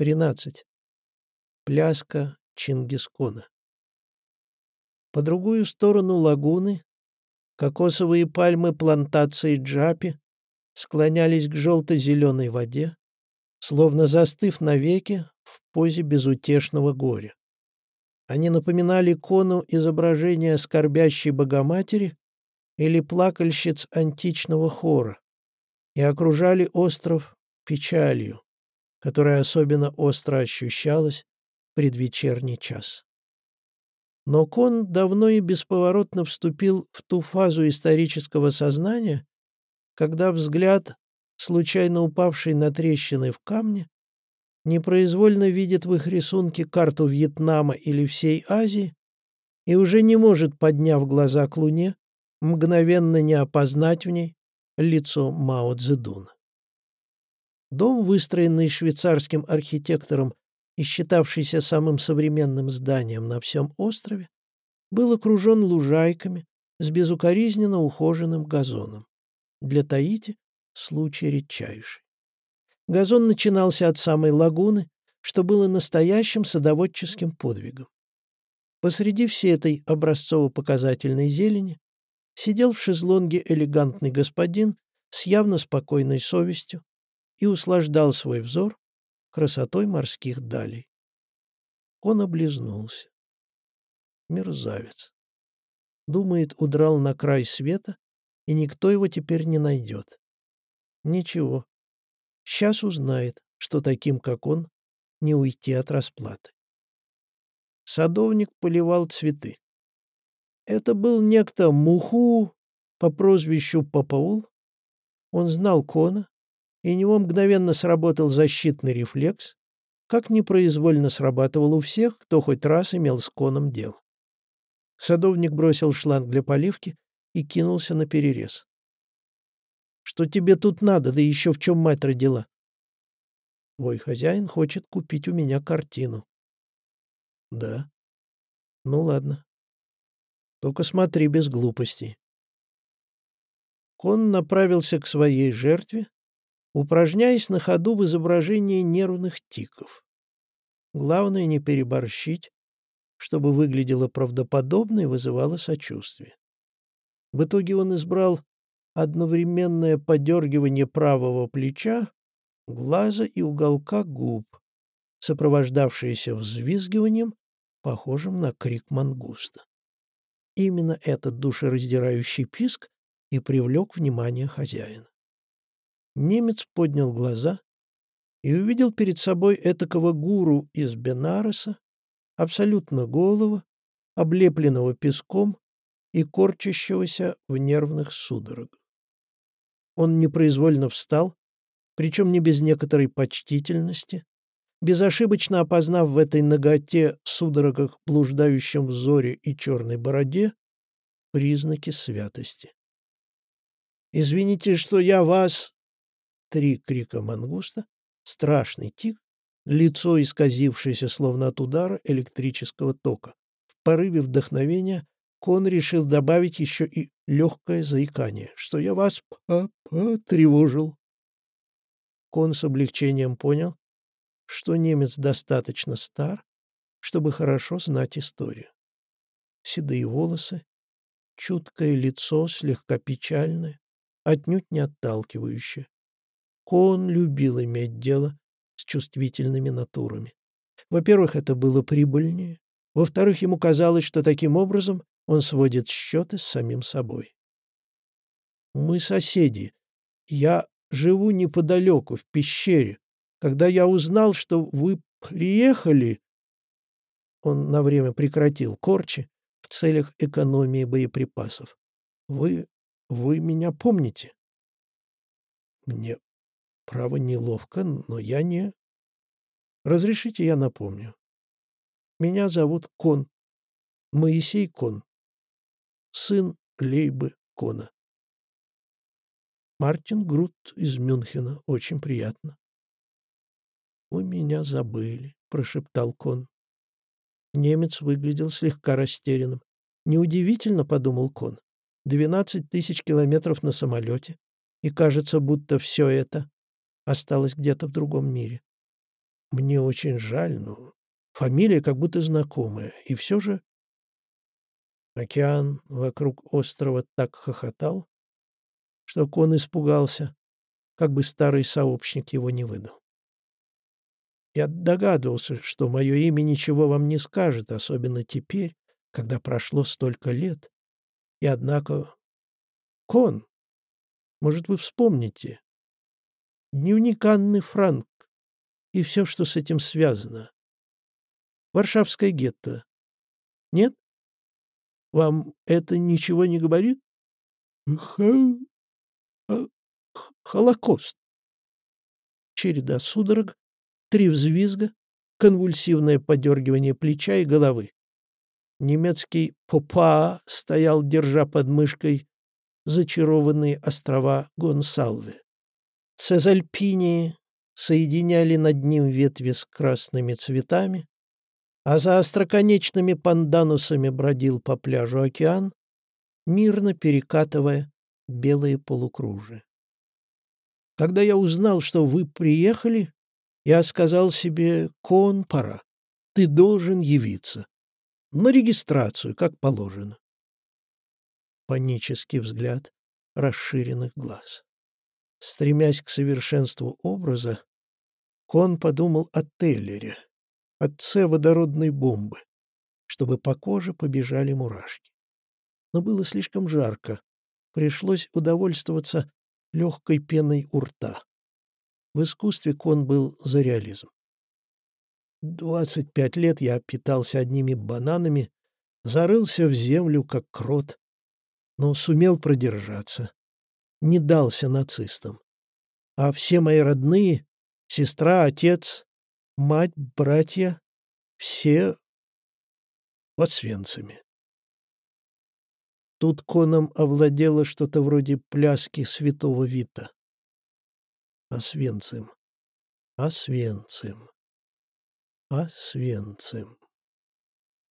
13. Пляска Чингискона. По другую сторону лагуны кокосовые пальмы плантации Джапи склонялись к желто-зеленой воде, словно застыв навеки в позе безутешного горя. Они напоминали кону изображения скорбящей Богоматери или плакальщиц античного хора и окружали остров печалью, которая особенно остро ощущалась в предвечерний час. Но Кон давно и бесповоротно вступил в ту фазу исторического сознания, когда взгляд, случайно упавший на трещины в камне, непроизвольно видит в их рисунке карту Вьетнама или всей Азии и уже не может, подняв глаза к Луне, мгновенно не опознать в ней лицо Мао Цзэдуна. Дом, выстроенный швейцарским архитектором и считавшийся самым современным зданием на всем острове, был окружен лужайками с безукоризненно ухоженным газоном. Для Таити случай редчайший. Газон начинался от самой лагуны, что было настоящим садоводческим подвигом. Посреди всей этой образцово-показательной зелени сидел в шезлонге элегантный господин с явно спокойной совестью, и услаждал свой взор красотой морских далей. Он облизнулся. Мерзавец. Думает, удрал на край света, и никто его теперь не найдет. Ничего. Сейчас узнает, что таким, как он, не уйти от расплаты. Садовник поливал цветы. Это был некто Муху по прозвищу Папаул. Он знал Кона, и у него мгновенно сработал защитный рефлекс, как непроизвольно срабатывал у всех, кто хоть раз имел с коном дело. Садовник бросил шланг для поливки и кинулся на перерез. «Что тебе тут надо, да еще в чем мать родила?» «Твой хозяин хочет купить у меня картину». «Да». «Ну ладно. Только смотри без глупостей». Кон направился к своей жертве, упражняясь на ходу в изображении нервных тиков. Главное не переборщить, чтобы выглядело правдоподобно и вызывало сочувствие. В итоге он избрал одновременное подергивание правого плеча, глаза и уголка губ, сопровождавшееся взвизгиванием, похожим на крик мангуста. Именно этот душераздирающий писк и привлек внимание хозяина. Немец поднял глаза и увидел перед собой этакого гуру из Бенареса, абсолютно голого, облепленного песком и корчащегося в нервных судорогах. Он непроизвольно встал, причем не без некоторой почтительности, безошибочно опознав в этой ноготе, судорогах, блуждающем взоре и черной бороде признаки святости. «Извините, что я вас Три крика мангуста, страшный тик, лицо, исказившееся словно от удара электрического тока. В порыве вдохновения Кон решил добавить еще и легкое заикание, что я вас потревожил. Кон с облегчением понял, что немец достаточно стар, чтобы хорошо знать историю. Седые волосы, чуткое лицо, слегка печальное, отнюдь не отталкивающее. Кон любил иметь дело с чувствительными натурами. Во-первых, это было прибыльнее. Во-вторых, ему казалось, что таким образом он сводит счеты с самим собой. «Мы соседи. Я живу неподалеку, в пещере. Когда я узнал, что вы приехали...» Он на время прекратил корчи в целях экономии боеприпасов. «Вы... вы меня помните?» «Мне Право, неловко, но я не... Разрешите, я напомню. Меня зовут Кон. Моисей Кон. Сын Лейбы Кона. Мартин Грут из Мюнхена. Очень приятно. «Вы меня забыли», — прошептал Кон. Немец выглядел слегка растерянным. «Неудивительно», — подумал Кон. «Двенадцать тысяч километров на самолете, и кажется, будто все это осталась где-то в другом мире. Мне очень жаль, но фамилия как будто знакомая. И все же океан вокруг острова так хохотал, что Кон испугался, как бы старый сообщник его не выдал. Я догадывался, что мое имя ничего вам не скажет, особенно теперь, когда прошло столько лет. И однако... Кон, может, вы вспомните? Дневник Анны Франк и все, что с этим связано. Варшавское гетто. Нет? Вам это ничего не говорит? Ха... Холокост. Череда судорог, три взвизга, конвульсивное подергивание плеча и головы. Немецкий попа стоял, держа под мышкой зачарованные острова Гонсалве. Цезальпини соединяли над ним ветви с красными цветами, а за остроконечными панданусами бродил по пляжу океан, мирно перекатывая белые полукружия. Когда я узнал, что вы приехали, я сказал себе, кон пора, ты должен явиться. На регистрацию, как положено. Панический взгляд расширенных глаз. Стремясь к совершенству образа, Кон подумал о Теллере, отце водородной бомбы, чтобы по коже побежали мурашки. Но было слишком жарко. Пришлось удовольствоваться легкой пеной у рта. В искусстве Кон был за реализм. Двадцать пять лет я питался одними бананами, зарылся в землю, как крот, но сумел продержаться. Не дался нацистам. А все мои родные, сестра, отец, мать, братья, все освенцами. Тут коном овладело что-то вроде пляски святого Вита. Освенцим, Освенцим, Освенцим.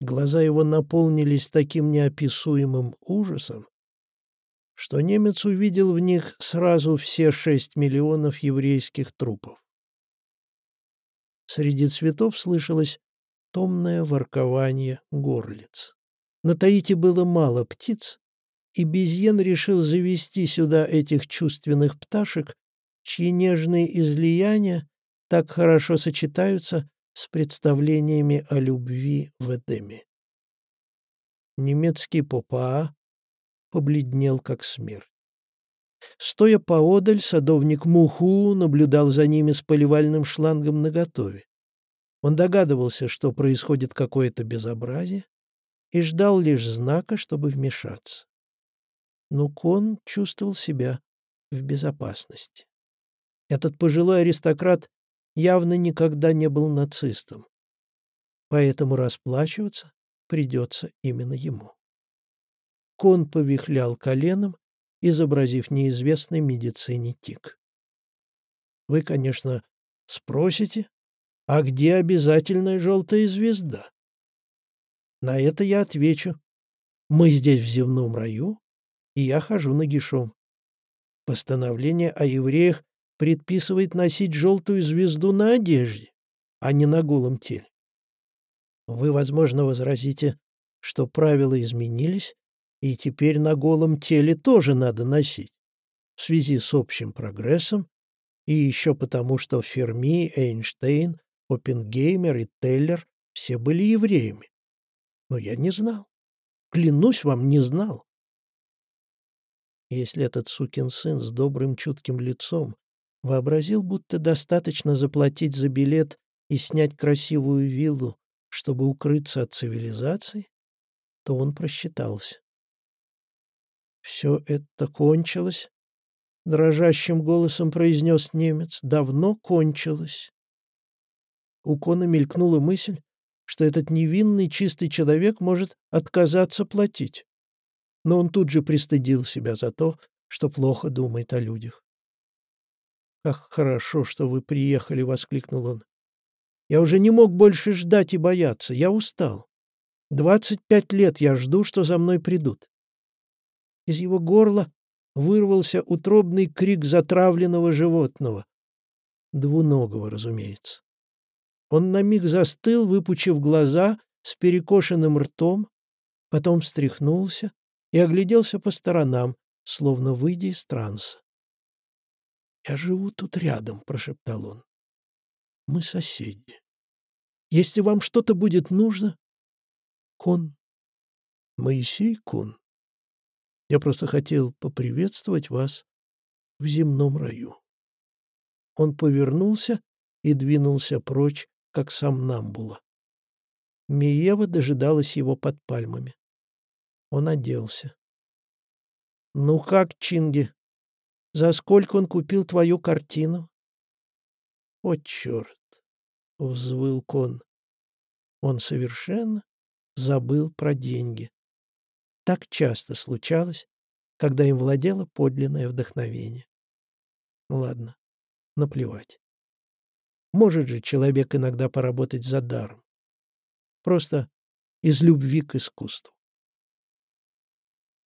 Глаза его наполнились таким неописуемым ужасом, что немец увидел в них сразу все шесть миллионов еврейских трупов. Среди цветов слышалось томное воркование горлиц. На Таити было мало птиц, и Безьен решил завести сюда этих чувственных пташек, чьи нежные излияния так хорошо сочетаются с представлениями о любви в Эдеме. Немецкий попа побледнел как смерть. Стоя поодаль, садовник Муху наблюдал за ними с поливальным шлангом наготове. Он догадывался, что происходит какое-то безобразие, и ждал лишь знака, чтобы вмешаться. Но Кон чувствовал себя в безопасности. Этот пожилой аристократ явно никогда не был нацистом, поэтому расплачиваться придется именно ему. Кон повихлял коленом, изобразив неизвестный медицине тик. Вы, конечно, спросите, а где обязательная желтая звезда? На это я отвечу. Мы здесь в земном раю, и я хожу нагишом. Постановление о евреях предписывает носить желтую звезду на одежде, а не на голом теле. Вы, возможно, возразите, что правила изменились, и теперь на голом теле тоже надо носить, в связи с общим прогрессом, и еще потому, что Ферми, Эйнштейн, Оппенгеймер и Теллер все были евреями. Но я не знал. Клянусь вам, не знал. Если этот сукин сын с добрым чутким лицом вообразил, будто достаточно заплатить за билет и снять красивую виллу, чтобы укрыться от цивилизации, то он просчитался. «Все это кончилось?» — дрожащим голосом произнес немец. «Давно кончилось». У Кона мелькнула мысль, что этот невинный чистый человек может отказаться платить. Но он тут же пристыдил себя за то, что плохо думает о людях. «Как хорошо, что вы приехали!» — воскликнул он. «Я уже не мог больше ждать и бояться. Я устал. Двадцать пять лет я жду, что за мной придут». Из его горла вырвался утробный крик затравленного животного. Двуногого, разумеется. Он на миг застыл, выпучив глаза, с перекошенным ртом, потом встряхнулся и огляделся по сторонам, словно выйдя из транса. «Я живу тут рядом», — прошептал он. «Мы соседи. Если вам что-то будет нужно...» «Кун. Моисей Кун. Я просто хотел поприветствовать вас в земном раю». Он повернулся и двинулся прочь, как сам Намбула. Миева дожидалась его под пальмами. Он оделся. «Ну как, Чинги, за сколько он купил твою картину?» «О, черт!» — взвыл Кон. Он совершенно забыл про деньги. Так часто случалось, когда им владело подлинное вдохновение. Ну ладно, наплевать. Может же человек иногда поработать за даром. Просто из любви к искусству.